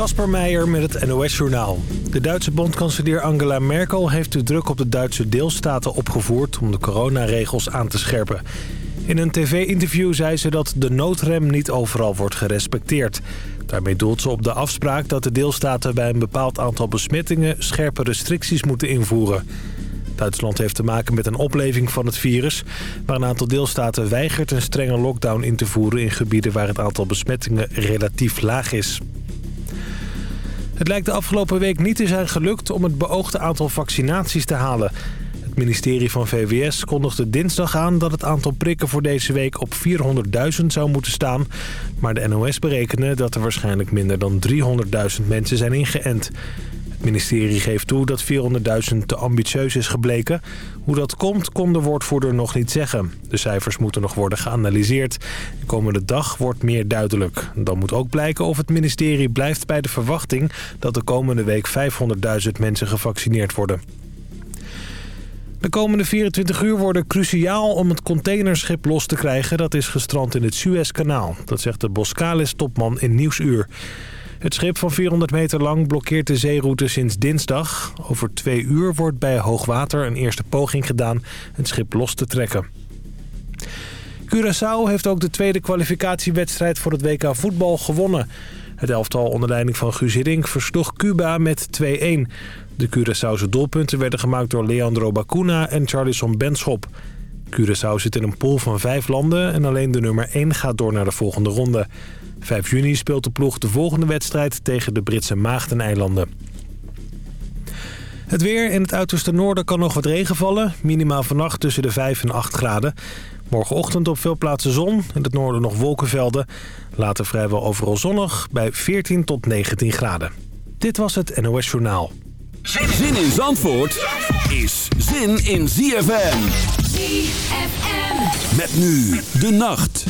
Kasper Meijer met het NOS-journaal. De Duitse bondkanselier Angela Merkel heeft de druk op de Duitse deelstaten opgevoerd... om de coronaregels aan te scherpen. In een tv-interview zei ze dat de noodrem niet overal wordt gerespecteerd. Daarmee doelt ze op de afspraak dat de deelstaten bij een bepaald aantal besmettingen... scherpe restricties moeten invoeren. Duitsland heeft te maken met een opleving van het virus... waar een aantal deelstaten weigert een strenge lockdown in te voeren... in gebieden waar het aantal besmettingen relatief laag is. Het lijkt de afgelopen week niet te zijn gelukt om het beoogde aantal vaccinaties te halen. Het ministerie van VWS kondigde dinsdag aan dat het aantal prikken voor deze week op 400.000 zou moeten staan. Maar de NOS berekende dat er waarschijnlijk minder dan 300.000 mensen zijn ingeënt. Het ministerie geeft toe dat 400.000 te ambitieus is gebleken. Hoe dat komt, kon de woordvoerder nog niet zeggen. De cijfers moeten nog worden geanalyseerd. De komende dag wordt meer duidelijk. Dan moet ook blijken of het ministerie blijft bij de verwachting... dat de komende week 500.000 mensen gevaccineerd worden. De komende 24 uur worden cruciaal om het containerschip los te krijgen... dat is gestrand in het Suezkanaal. Dat zegt de Boskalis-topman in Nieuwsuur. Het schip van 400 meter lang blokkeert de zeeroute sinds dinsdag. Over twee uur wordt bij hoogwater een eerste poging gedaan het schip los te trekken. Curaçao heeft ook de tweede kwalificatiewedstrijd voor het WK voetbal gewonnen. Het elftal onder leiding van Guus Hiddink versloeg Cuba met 2-1. De Curaçaose doelpunten werden gemaakt door Leandro Bacuna en Charlison Benschop. Curaçao zit in een pool van vijf landen en alleen de nummer 1 gaat door naar de volgende ronde. 5 juni speelt de ploeg de volgende wedstrijd tegen de Britse Maagdeneilanden. Het weer in het uiterste noorden kan nog wat regen vallen. Minimaal vannacht tussen de 5 en 8 graden. Morgenochtend op veel plaatsen zon. In het noorden nog wolkenvelden. Later vrijwel overal zonnig bij 14 tot 19 graden. Dit was het NOS Journaal. Zin in Zandvoort is zin in ZFM. ZFM. Met nu de nacht.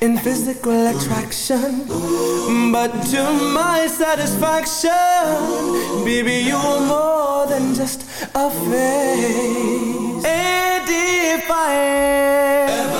in physical attraction. But to my satisfaction, baby, you're more than just a face. A defiant.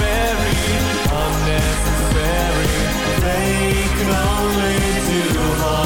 very unnecessary. They can only do harm.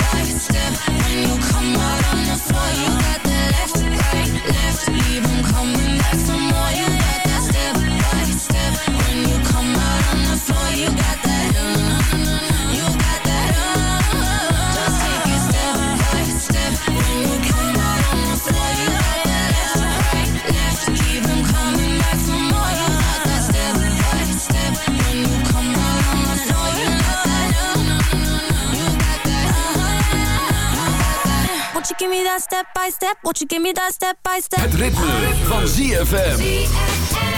Give me that step by step. Won't you give me that step by step? Het ritme, ritme. van ZFM.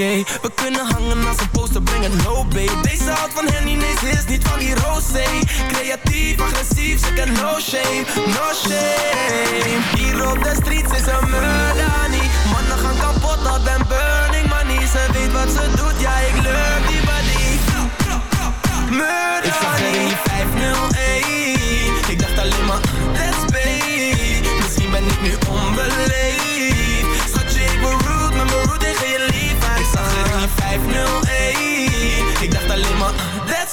We kunnen hangen als een poster, breng het low, babe. Deze houdt van Henny, nee, ze is niet van die rosé. Creatief, agressief, ze no shame, no shame. Hier op de streets is een murder, niet. Mannen gaan kapot, al den burning money. Ze weet wat ze doet, ja, ik lurk die body. Murder, ik zag er in 501.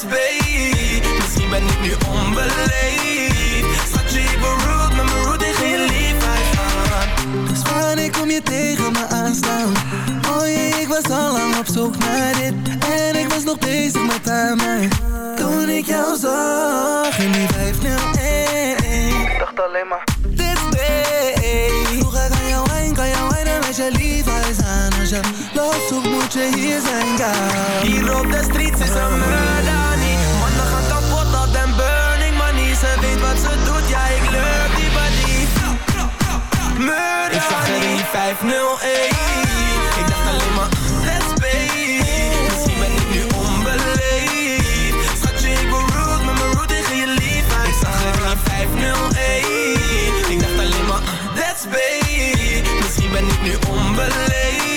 Babe. Misschien ben ik nu onbeleefd. Schatje, ik ben rude, met mijn rude tegen je lief. Dus wanneer kom je tegen me aanstaan? Oh jee, ik was al lang op zoek naar dit En ik was nog bezig met haar mij Toen ik jou zag in die 501 Ik dacht alleen maar Dit babe Vroeger kan jou wijn, kan jou wijnen met je liefheid je loszoekt moet je hier zijn, girl Hier op de streets is een murder niet Mannen gaan kapot, al den burning money. Ze weet wat ze doet, ja ik lurk die body. Murder Ik zag er in 501 Ik dacht alleen maar, let's babe Misschien ben ik nu onbeleefd. Schatje, ik ben rude, met mijn rude tegen je lief Ik zag er in 501 Ik dacht alleen maar, let's babe Misschien ben ik nu onbeleefd